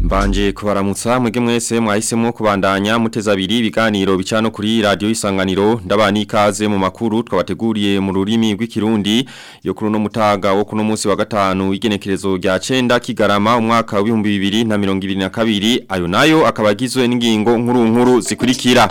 Nanje kubaramutsa mwege mwese mwahisemo kubandanya muteza abiri ibiganiro bicano kuri radio isanganiro ndabani ikaze mu makuru twabateguriye mu rurimi rw'ikirundi yo kuri no mutaga wo kuno munsi wa gatanu igenekerezo rya 9 kigarama umwaka wa 2022 ayo nayo akabagizwe n'ingingo nkuru nkuru zikurikira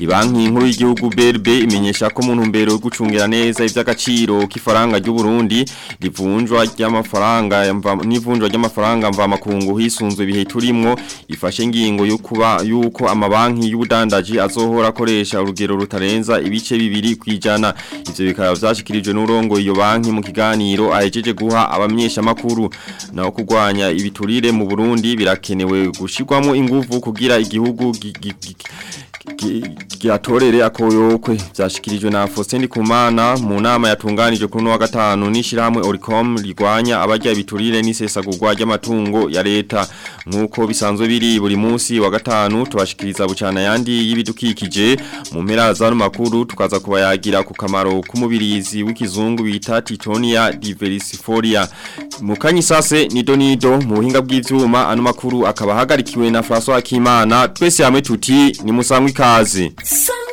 Ibanki nkuru y'igihugu BRB imenyesha ko mu ntumbero yo gucungira neza iby'agaciro k'ifaranga ry'u Burundi rivunjwa ry'amafaranga n'ivunjwa ry'amafaranga mva makungu hisunzwe bihe turimo ifashe ngingo yo kuba yuko amabanki y'ubudandaji azohora akoresha urugero rutarenza ibice bibiri kwijana ivyo bikaba byashikirijwe n'urongo iyo banki mu kiganiro ahejeje guha abamenyesha makuru na kugwanya ibiturire mu Burundi birakenewe gushirwamo ingufu kugira igihugu atorere akoyokwe byashikirijwe na fosteni Kumana mu nama yatunganije kuri no gatanu nishiramwe Oricom rigwanya abajya biturire n'isesa gugwaje amatungo ya leta nkuko bisanzwe biri buri munsi wa gatanu tubashikiriza bucana yandi y'ibidukikije mu mpera za makuru tukaza kubayagira ku kamaro k'umubirizi w'ikizungu bita Titonia diversifolia Mukanyi sase nido nido mu buhinga bw'ivyuma ano makuru akaba hagarikiwe na fraso Akimana twese hamwe tuti ni musangwe ikaze Some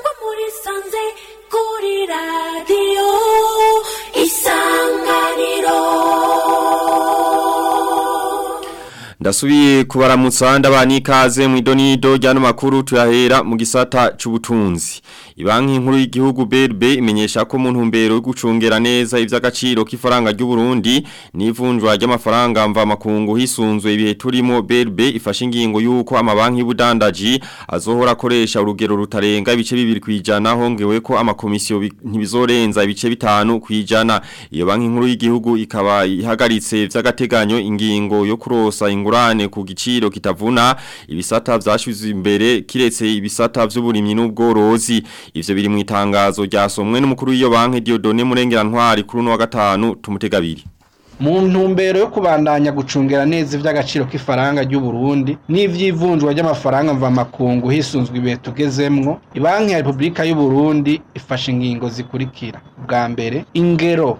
Ndasubiye kubaramutsa ndabani ikaze mu idonido ryano makuru tuyahera mu gisata c'ubutunzi. Ibanki nkuru y'igihugu BRB imenyesha ko mu ntumbero yo gucungera neza ivy'agaciro k'ifaranga ry'u Burundi n'ivunjwa ry'amafaranga mva makungu hisunzwe ibihe turimo BRB ifashe ingingo yuko amabanki budandaji azohora akoresha urugero rutarenga ibice 2 kwijana hongewe ko amakomisiyo ntibizorenza ibice bitanu kwijana. Iyo banki nkuru y'igihugu ikaba ihagaritse vy'agateganyo ingingo yo kurosa ingura ingurane ku giciro kitavuna ibisata vyashizwe imbere kiretse ibisata vy'uburimyi n'ubworozi ivyo biri mu itangazo ryasomwe n'umukuru w'iyo banki Dieudonne Murengera kuri no wa gatanu tumutegabiri mu ntumbero yo kubandanya gucungera neza ivy'agaciro k'ifaranga ry'u Burundi n'ivy'ivunjwa ry'amafaranga mva makungu hisunzwe ibihe tugezemmo ibanki ya Republika y'u Burundi ifashe ingingo zikurikira bwa mbere ingero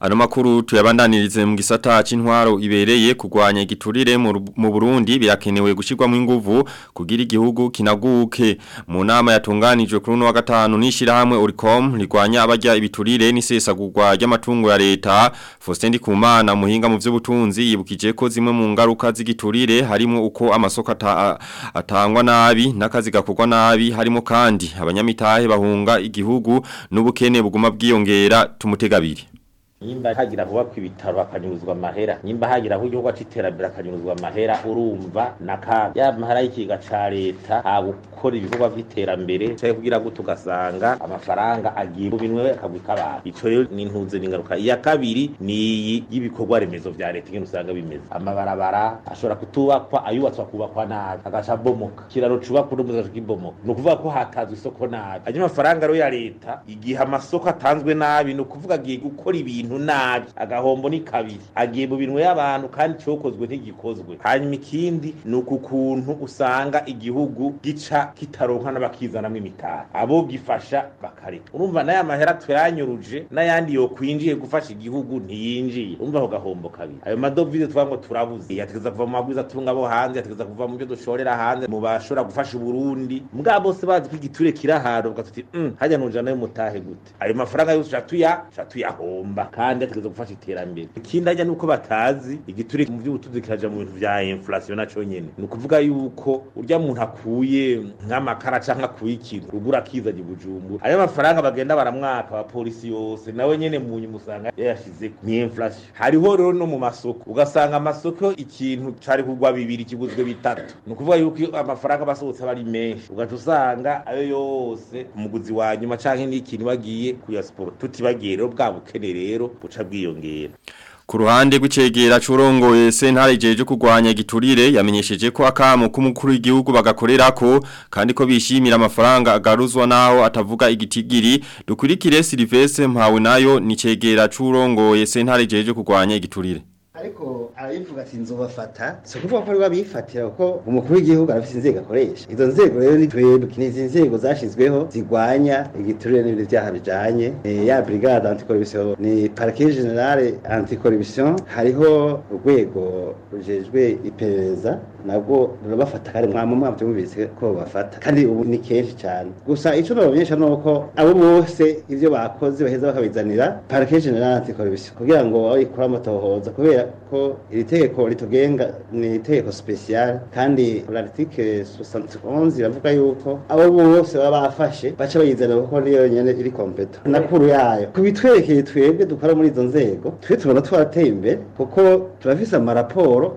Ano makuru tuyabandanirize mu gisata c'intwaro ibereye kugwanya igiturire mu Burundi birakenewe mu nguvu, kugira igihugu kinaguke. Mu nama yatunganijwe kuri no wa gatanu nishirahamwe Oricom rigwanya abajya ibiturire n'isesa kugwa ry'amatungo ya leta. Faustin kumana muhinga mu by’ubutunzi yibukije ko zimwe mu ngaruka z'igiturire harimo uko amasoko atangwa nabi n'akazi gakorwa nabi harimo kandi abanyamitahe bahunga igihugu n'ubukene buguma bwiyongera tumutegabiri. nimba hagira hubakwa ibitaro hakanyuzwa amahera nimba hagira aho igihugu cy'iterambere hakanyuzwa amahera urumva na kaga ya mahera y'ikiga ca leta ha gukora ibikorwa by'iterambere cyari kugira gute ugasanga amafaranga agiye mu binwe akagwika abantu ico rero ni intuze n'ingaruka iya kabiri ni iyi y'ibikorwa remezo bya leta ingene usanga bimeze amabarabara ashobora kutubakwa ayubatswa kubakwa nabi agaca bomoka kiraro cubakwa n'umuzi agaca kibomoka ni ukuvuga ko hatazwe isoko nabi hanyuma amafaranga rero ya leta igihe amasoko atanzwe nabi ni ukuvuga agiye gukora ibintu ibintu nabi agahombo ni kabiri agiye mu bintu y'abantu kandi cyokozwe ntigikozwe hanyuma ikindi ni uku kuntu usanga igihugu gica kitaronka n'abakizanamo imitari abo gifasha bakareka urumva n'aya mahera tuyanyuruje n'ayandi yokwinjiye gufasha igihugu ntiyinjiye urumva ako gahombo kabiri ayo madovize tuvuga ngo turabuze yategeza kuva mu magwiza atunga abo hanze yategeza kuva mu byo dushorera hanze mu bashobora gufasha uburundi mbwa bose bazi ko igiture kiri ahantu bugatuti mm, hajya nujanayo mutahe gute ayo mafaranga yose tuca tuyahomba kandi ategerezwa gufasha iterambere ikindi ajya uko batazi igituri mu by'ubutunzi kiraja mu bintu bya inflation naco nyene ni ukuvuga yuko urya muntu akuye nk'amakara cyangwa akuye ikintu rugura akiza ji bujumbura ayo mafaranga bagenda baramwaka abapolisi yose nawe nyene mu nyuma usanga yashize ni inflation hariho rero no mu masoko ugasanga amasoko ikintu cari kugwa bibiri kiguzwe bitatu ni ukuvuga yuko amafaranga basohotse aba ari menshi ugaca usanga ayo yose umuguzi wa nyuma canke n'ikintu bagiye kuyasiporo tutibagiye rero bwa bukene rero rero buca bwiyongera Ku ruhande rw'icegera c'urongoye sentare jeje kugwanya giturire yamenyesheje ko akamo k'umukuru w'igihugu bagakorerako kandi ko bishimira amafaranga agaruzwa naho atavuga igitigiri dukurikire Silvestre Mpawe nayo ni cegera c'urongoye sentare jeje kugwanya giturire ariko arabivuga ati nzobafata si ukuvuga ko aribo bifatira kuko umukuru w'igihugu arafite inzego akoresha izo nzego rero ni twebwe ni izi nzego zashyizweho zirwanya igiturire n'ibindi byaha bijyanye eh, ya brigade anticorruption ni parquet generale anticorruption hariho urwego rujejwe iperereza nabwo rurabafata kandi mwamwe mubizi ko bafata kandi ubu ni kenshi cyane gusa icyo babamenyesha ni uko abo bose ibyo bakoze baheza bakabizanira parike generale koribisi kugira ngo bayikuramo tohoza kubera ko iri tegeko ritugenga ni itegeko sipesiyare kandi raritike sosanti onzi iravuga yuko abo bose baba bafashe baca bayizanira kuko niyo yonyine iri kompeta nakuru yayo ku bitwerekeye twebwe dukora muri izo nzego twe tubona twarateye imbere kuko turafise amaraporo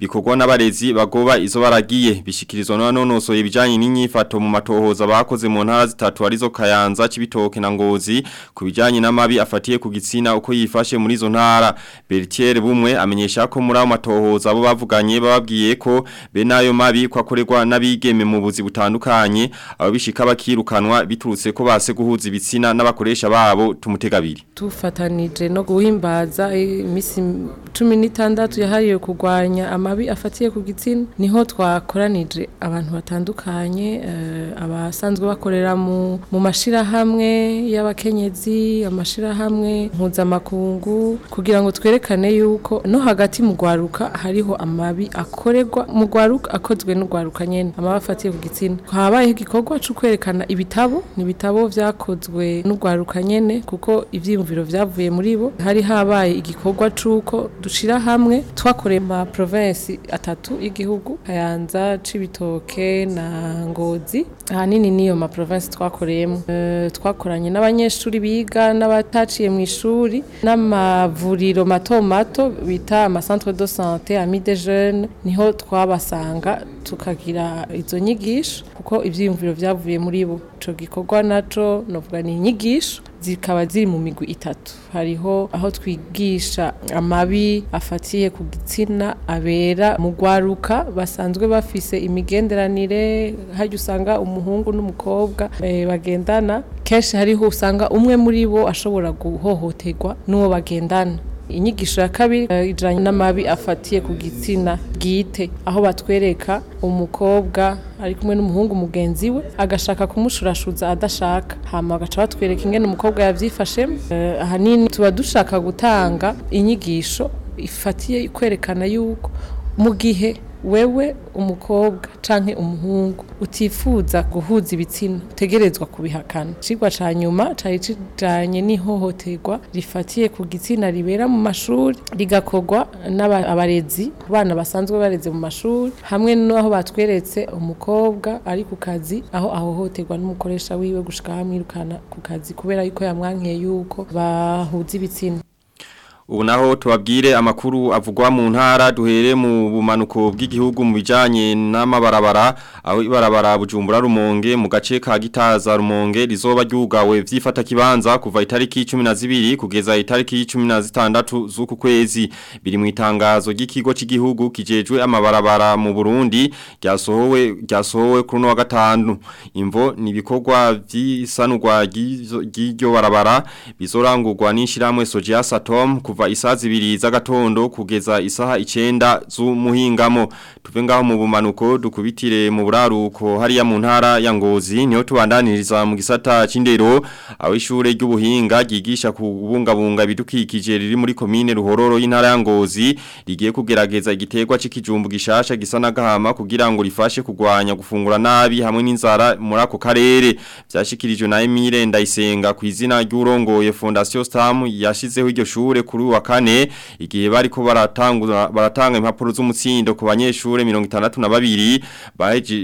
bikorwa n'abarezi bagoba izo baragiye bishikirizwa nonoso ibijanye n'inyifato mu matohoza bakoze mu ntara zitatu arizo Kayanza kibitoke na Ngozi ku bijanye n'amabi afatiye ku gitsina uko yifashe muri zo ntara Bertier bumwe amenyesha ko muri ayo matohoza abo bavuganye bababwiye ko be nayo mabi kwakorerwa n'abigeme mu buzi butandukanye batandukanye ababishika bakirukanwa biturutse ko base guhuza ibitsina n'abakoresha babo tumutegabiri tufatanije no guhimbaza imisi 16 yahariye kugwanya amabi afatiye ku gitsina niho twakoranije abantu batandukanye abasanzwe bakorera mu mu mashira hamwe y'abakenyezi amashira hamwe mpuzamakungu kugira ngo twerekane yuko no hagati mu gwaruka hariho amabi akoregwa mu gwaruka akozwe n'ugwaruka nyene amabafatiye ku gitsina habayeho igikorwa cyo kwerekana ibitabo ni ibitabo byakozwe n'urwaruka nyene kuko ibyiyumviro byavuye muri bo hari habaye igikorwa c'uko dushira hamwe twakoreye ma province atatu y'igihugu Kayanza Cibitoke na Ngozi ahanini niyo ma province twakoreyemo eh, twakoranye n'abanyeshuri biga n'abataciye mu ishuri n'amavuriro mato mato bita ama centre de santé ami des jeunes niho twabasanga tukagira izo nyigisho kuko ibyiyumviro byavuye muri bo icyo gikorwa nacyo navuga ni inyigisho zikaba ziri mu migwi itatu hariho aho twigisha amabi afatiye ku gitsina abera mu rwaruka basanzwe bafise imigenderanire hajya usanga umuhungu n'umukobwa eh, bagendana kenshi hariho usanga umwe muri bo ashobora guhohoterwa n'uwo bagendana inyigisho ya kabiri eh, ijyanye n'amabi afatiye ku gitsina bwite aho batwereka umukobwa ari kumwe n'umuhungu mugenzi we agashaka kumushurashuza adashaka hama bagaca batwereka ingene umukobwa yabyifashemo eh, ahanini tuba dushaka gutanga inyigisho ifatiye kwerekana yuko mu gihe wewe umukobwa canke umuhungu utifuza guhuza ibitsina utegerezwa kubihakana icigwa ca nyuma cari kijanye n'ihohoterwa rifatiye ku gitsina ribera mu mashuri rigakorwa n'abarezi ku bana basanzwe bareze mu mashuri hamwe n'aho batweretse umukobwa ari ku kazi aho ahohoterwa n'umukoresha wiwe gushika hamwirukana ku kazi kubera yuko yamwankeye yuko bahuza ibitsina ubu naho amakuru avugwa mu ntara duhere mu bumanuko bw'igihugu mu bijyanye n'amabarabara aho ibarabara bujumbura rumonge mu gace ka gitaza rumonge rizoba ryugawe byifata kibanza kuva itariki cumi na zibiri kugeza itariki cumi na zitandatu z'uku kwezi biri mu itangazo ry'ikigo cy'igihugu kijejwe amabarabara mu burundi ryasohowe kuri uno wa gatanu imvo ni ibikorwa by'isanurwa ry'iryo barabara bizorangurwa n'ishyirahamwe sojiya satomu kuva isaha zibiri z'agatondo kugeza isaha icyenda z'umuhingamo tuve mu bumanuko dukubitire mu buraruko hariya mu ntara ya ngozi niho tubandaniriza mu gisata cy'indero aho ry'ubuhinga gigisha kubungabunga ibidukikije riri muri komine ruhororo y'intara ya ngozi rigiye kugerageza igiterwa cy'ikijumbu gishasha gisa n'agahama kugira ngo rifashe kugwanya gufungura nabi hamwe n'inzara muri ako karere byashyikirijwe na Emile Ndayisenga ku izina ry'urongoye Fondation Stam yashyizeho iryo shure kuri kuri wa kane igihe bariko baratanga baratanga impapuro z'umutsindo ku banyeshure 62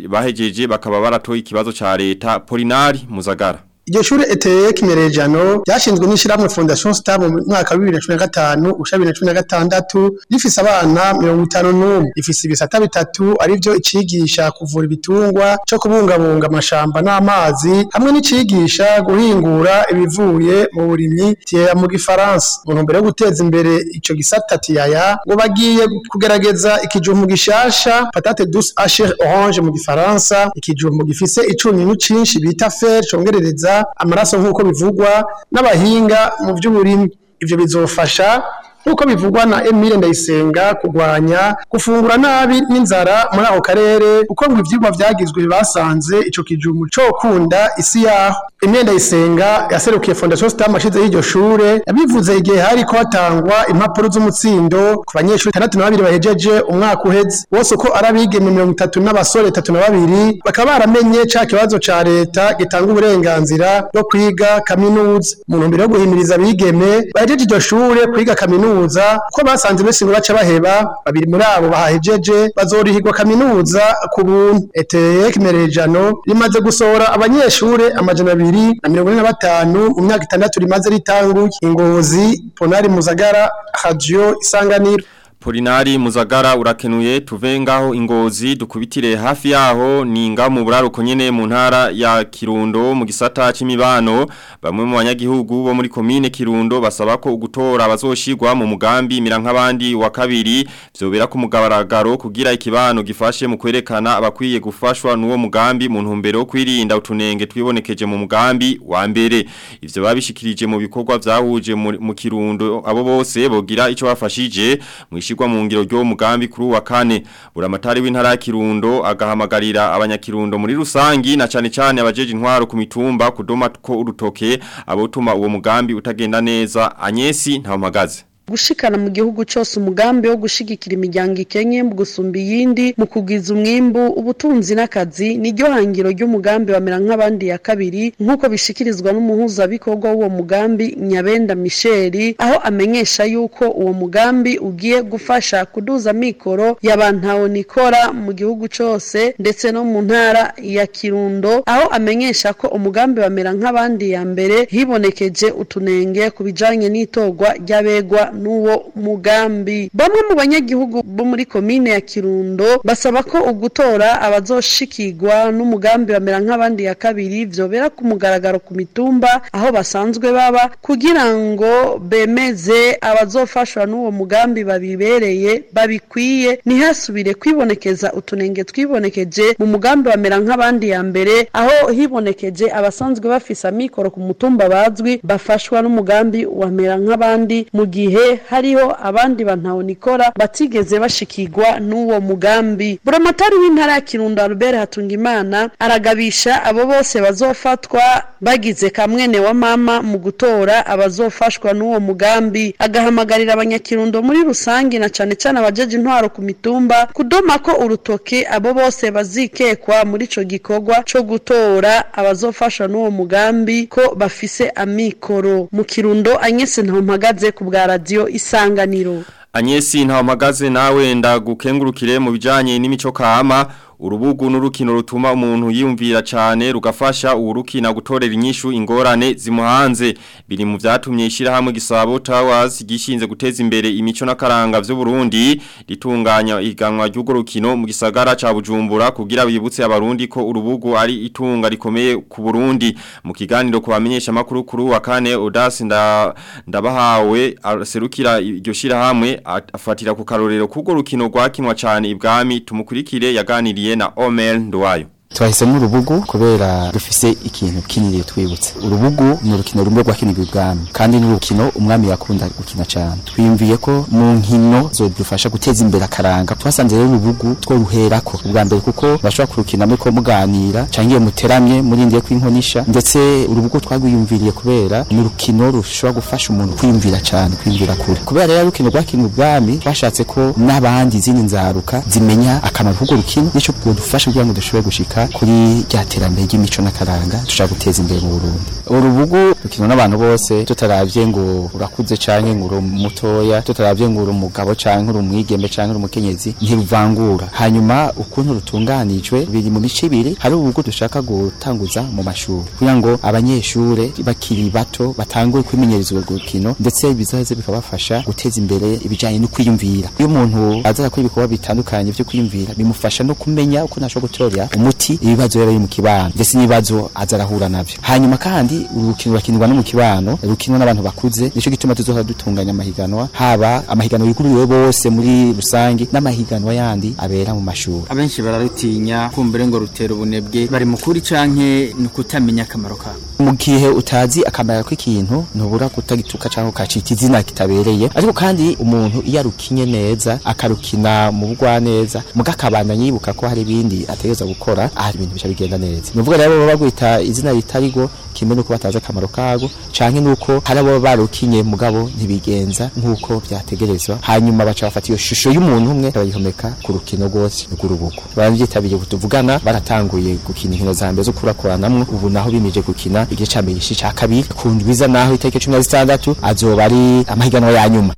bahejeje bakaba baratoye ikibazo ca leta Polinari Muzagara Iryo shure ETEC Merejano ryashinzwe n'ishirahamwe Fondation Star mu mwaka wa 2015 usha 2016 rifise abana 51 rifise ibisata bitatu arivyo icigisha kuvura ibitungwa cyo kubungabunga amashamba n'amazi hamwe n'icigisha guhingura ibivuye mu burimyi tiya mu gifaransa mu ntumbero yo guteza imbere icyo gisata tiyaya ngo bagiye kugerageza ikijumbu gishasha patate douce asher orange mu gifaransa ikijumbu gifise icumi n'ucinshi bita fer congerereza amaraso nk'uko bivugwa n'abahinga mu by'uburimyi ibyo bizofasha nk'uko bivugwa na Emile Ndayisenga kurwanya gufungura nabi n'inzara muri ako karere uko mu ibyuma byagizwe basanze icyo kijumu co kunda isi yaho Emile Ndayisenga yaserukiye Fondation Stam ashize y'iryo shure yabivuze igihe hari ko hatangwa impapuro z'umutsindo ku banyeshuri itandatu na babiri bahejeje umwaka uheze bose uko ari abigeme mirongo itatu n'abasore itatu na babiri bakaba baramenye cya kibazo cya leta gitanga uburenganzira bwo kwiga kaminuza mu ntumbero yo guhimiriza abigeme bahejeje iryo shure kwiga kaminuza kaminuza ko basanze benshi baca baheba babiri muri abo bahahejeje bazorihirwa kaminuza ku buntu eteyek merejano rimaze gusohora abanyeshuri amajana abiri na mirongo ine na batanu mu myaka itandatu rimaze ritanguye ingozi ponari muzagara radio isanganiro Apolinari muzagara urakenuye tuvengaho ingozi dukubitire hafi yaho ni mu buraruko nyene mu ntara ya kirundo mu gisata c'imibano bamwe mu banyagihugu bo muri komine kirundo basaba ko ugutora bazoshigwa mu mugambi mira nk'abandi wa kabiri vyobera ku mugabaragaro kugira ikibano gifashe mu kwerekana abakwiye gufashwa n'uwo mugambi mu ntumbero kwirinda utunenge twibonekeje mu mugambi wa mbere ivyo babishikirije mu bikorwa vyahuje mu kirundo abo bose bogira ico bafashije mwishigwa kwa mu ngiro ryo mugambi kuri wa kane buramatari w'intara ya Kirundo agahamagarira abanyakirundo muri rusangi na cyane cyane abajeje intwaro ku mitumba kudoma ko urutoke abotuma uwo mugambi utagenda neza anyesi na umagazi gushikana mu gihugu cyose umugambi wo gushigikira imiryango ikenye mu gusumba iyindi mu kugwiza umwimbu ubutunzi n'akazi niryo hangiro ry'umugambi wa nk'abandi ya kabiri nk'uko bishikirizwa n'umuhuzabikorwa w'uwo mugambi nyabenda michel aho amenyesha yuko uwo mugambi ugiye gufasha kuduza mikoro ya bantawonikora mu gihugu cyose ndetse no mu ntara ya kirundo aho amenyesha ko umugambi wa nk'abandi ya mbere hibonekeje utunenge ku bijanye n'itorwa ry'abegwa n'uwo mugambi bamwe mu banyagihugu bo muri komine ya kirundo basaba ko ugutora abazoshikigwa n'umugambi bamera nk'abandi ya kabiri vyobera ku mugaragaro ku mitumba aho basanzwe baba kugira ngo bemeze abazofashwa n'uwo mugambi babibereye babikwiye ntihasubire kwibonekeza utunenge twibonekeje mu mugambi bamera nk'abandi ya mbere aho hibonekeje abasanzwe bafise amikoro ku mutumba bazwi bafashwa n'umugambi wamera nk'abandi mu gihe hariho abandi bantawunikora batigeze bashikigwa n'uwo mugambi buramatari w'intara ya kirundo albert hatungimana aragabisha abo bose bazofatwa bagize kamwene wa mama mu gutora abazofashwa n'uwo mugambi agahamagarira abanyakirundo muri rusange na cyane cyane abajeje intwaro ku mitumba kudoma ko urutoki abo bose bazikekwa muri ico gikorwa cyo gutora abazofasha n'uwo mugambi ko bafise amikoro mu kirundo anyese ntampagaze ku bwa radio radiyo isanganiro anyesi ntawamagaze nawe ndagukengurukire mu bijyanye n'imico kama urubugu n'urukino rutuma umuntu yiyumvira cyane rugafasha uwurukina gutorera inyishu ingorane zimuhanze biri mu byatumye ishyirahamwe gisabo Towers gishinze guteza imbere imico n'akaranga by'u Burundi ritunganya iganwa ry'ugo rukino mu gisagara ca Bujumbura kugira bibutse abarundi ko urubugu ari itunga rikomeye ku Burundi mu kiganiro ku makuru kuri wa kane Odas nda ndabahawe aserukira iryo shirahamwe afatira ku karorero kugo rukino rwakinwa cyane ibwami tumukurikire yaganiriye ye omel nduwayo twahisemo urubugu kubera dufise ikintu kinyiye twibutse urubugu ni urukino rumwe rwakinirwa ibwami kandi ni urukino umwami yakunda gukina cyane twiyumviye ko mu nkino zodufasha guteza imbere akaranga twasanze rero urubugu two ruherako ubwa mbere kuko bashobora kurukina muri ko muganira cangiye muteramye murindiye kw'inkonisha ndetse urubugu twagwiyumviriye kubera ni urukino rushobora gufasha umuntu kwiyumvira cyane kwiyumvira kure kubera rero urukino rwakinirwa ibwami twashatse ko n'abandi izindi nzaruka zimenya akamaro k'urwo rukino nico rwodufasha kugira ngo dushobore gushika gushaka kuri rya terambere ry'imico n'akaranga dushaka guteza imbere mu Burundi urubugu rukinwa n'abantu bose tutarabye ngo urakuze canke ngo uri mutoya tutaravye ngo uri umugabo cyangwa uri umwigeme canke uri umukenyezi ntiruvangura hanyuma ukuntu rutunganijwe biri mu mice ibiri hari urubugu dushaka gutanguza mu mashuri kugira ngo abanyeshuri bakiri bato batangure kwimenyereza urwo rukino ndetse bizaze bikabafasha guteza imbere ibijyanye no kwiyumvira iyo umuntu aza gukora ibikorwa bitandukanye byo kwiyumvira bimufasha no kumenya uko nashobora gutorera umuti minsi ibibazo yari mu kibano ndetse n'ibibazo azarahura nabyo. hanyuma kandi urukino rakinirwa no mu kibano rukinwa n'abantu bakuze nico gituma tuzohora dutunganya amahiganwa haba amahiganwa yikuriwe bose muri rusange n'amahiganwa yandi abera mu mashuri abenshi bararutinya kumbere ngo rutera ubunebwe bari mukuri canke nukutamenya akamaro kawe mu gihe utazi akamaro k'ikintu ntubura kutagituka canke ukacita izina kitabereye ariko kandi umuntu iyo arukinye neza akarukina mu bugwa neza mugakabana yibuka ko hari ibindi ategeza gukora aha ibintu bica bigenda neza ni rero baba bagwita izina ritarigo kimwe n'uko batazi akamaro kago cyane n'uko hari ababa barukinye mugabo ntibigenza nk'uko byategerezwa hanyuma baca bafata iyo shusho y'umuntu umwe bayihomeka ku rukino rwose rw'urubuko barabyitabiriye tuvugana baratanguye gukina inkino za mbere zo kurakoranamwo ubu naho bimirije gukina igice cya mbere cya kabiri kundwiza naho itariki cumi na zitandatu azoba ari amahiganwa ya nyuma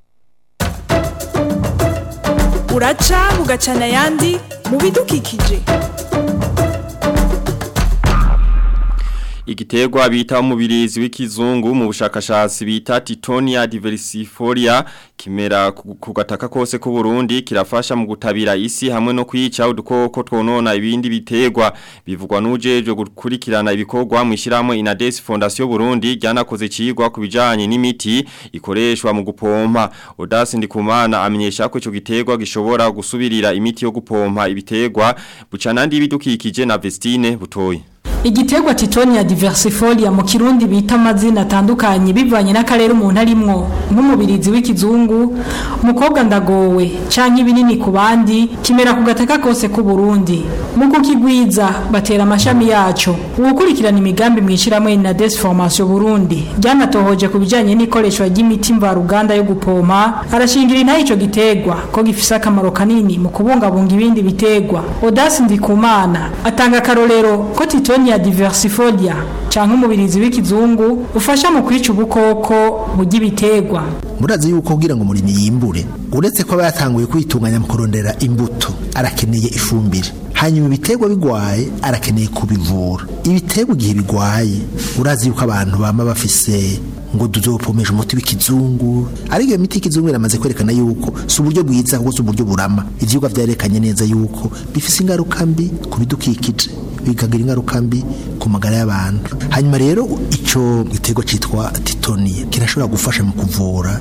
uraca mugacana ayandi mu bidukikije Igiterwa bita umubirizi w'ikizungu mu bushakashatsi bita Titonia diversifolia kimera kugataka kose ku Burundi kirafasha mu gutabira isi hamwe no kwica udukoko twonona ibindi bitegwa bivugwa n'ujejwe gukurikirana ibikorwa mu ishiramo Inades Fondation Burundi ryanakoze cigwa kubijanye n'imiti ikoreshwa mu gupompa Odas Ndikumana amenyesha ko ico gitegwa gishobora gusubirira imiti yo gupompa ibitegwa bucanandi bidukikije na Vestine butoyi igitegwa titonia diversifolia mu kirundi bita amazina atandukanye bivanye n'akarere umuntu arimwo nk'umubirizi w'ikizungu umukobwa ndagowe cyangwa ibinini ku bandi kimera ku gataka kose k'u Burundi mu kukigwiza batera amashami yacyo ugukurikirana imigambi mu ishyirahamwe na Desformation Burundi ryanatohoje ku bijyanye n'ikoreshwa ry'imiti mvaruganda yo gupoma arashingira intaho icyo gitegwa ko gifise akamaro kanini mu kubungabunga ibindi bitegwa Odas Ndikumana atanga akarorero ko titonia ya diversifodia cyangwa umubirizi w'ikizungu ufasha mu kwica ubukoko bujya ibiterwa murazi yuko kugira ngo umurimyi yimbure uretse ko aba yatanguye kwitunganya mu kurondera imbuto arakeneye ifumbire hanyuma ibiterwa bigwaye arakeneye kubivura ibiterwa igihe bigwaye urazi yuko abantu bama bafise ngo duzopomeje umuti w'ikizungu ariko iyo miti y'ikizungu iramaze kwerekana yuko si uburyo bwiza ahubwo si uburyo burama ibyigwa byarekanye neza yuko bifise ingaruka mbi ku bidukikije bikagira ingaruka mbi ku magara y'abantu hanyuma rero icyo gitego cyitwa titoni kirashobora gufasha mu kuvura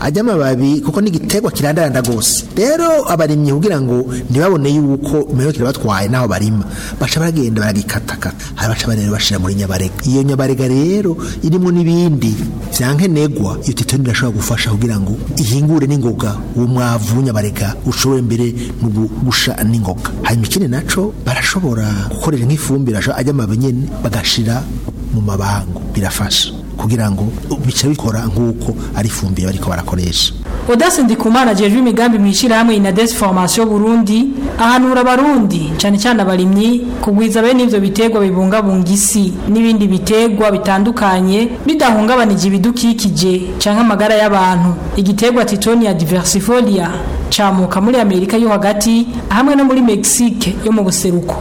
ajya amababi kuko n'igiterwa kirandaranda rwose rero abarimyi kugira ngo ntibabone yuko umuriro kirabatwaye n'aho barima baca baragenda baragikatakata hari baca bareba bashyira muri nyabarega iyo nyabarega rero irimo n'ibindi nkenegwa iyo tetoni irashobora gufasha kugira ngo ihingure n'ingoga uwo mwavu w'inyabarega ushobore mbere mu gusha n'ingoga hanyuma ikindi nacyo barashobora gukorera nk'ifumbire ajya amababi nyine bagashira mu mabango birafasha kugira ngo bica bikora nk'uko ari ifumbire bariko barakoresha Odasindikumana ajejwe imigambi hamwe na Inades Formation Burundi ahanura abarundi cyane cyane abarimyi kugwiza bene ivyo bitegwa bibungabunga isi n'ibindi bitegwa bitandukanye bidahungabanije ibidukikije canke amagara y'abantu igitegwa Titonia diversifolia camuka muri Amerika yo hagati hamwe no muri Mexique yo mu buseruko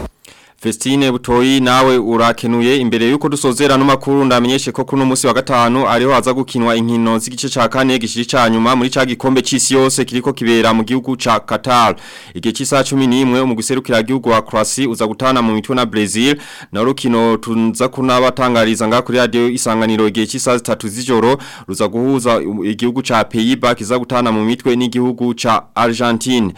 Festine butoyi nawe urakenuye imbere yuko dusozera no makuru ndamenyeshe ko kuno munsi wa gatanu ariho haza gukinwa inkino z'igice ca kane gishiri ca nyuma muri ca gikombe cy'isi yose kiriko kibera mu gihugu cha Qatar. Igihe c'isa 11 mu guserukira gihugu wa Croatia uza gutana mu mitwe na Brazil na rukino tunza kunabatangariza nga kuri radio isanganiro igihe c'isa 3 z'ijoro ruza guhuza igihugu cha Pays-Bas kiza gutana mu mitwe n'igihugu ca Argentine.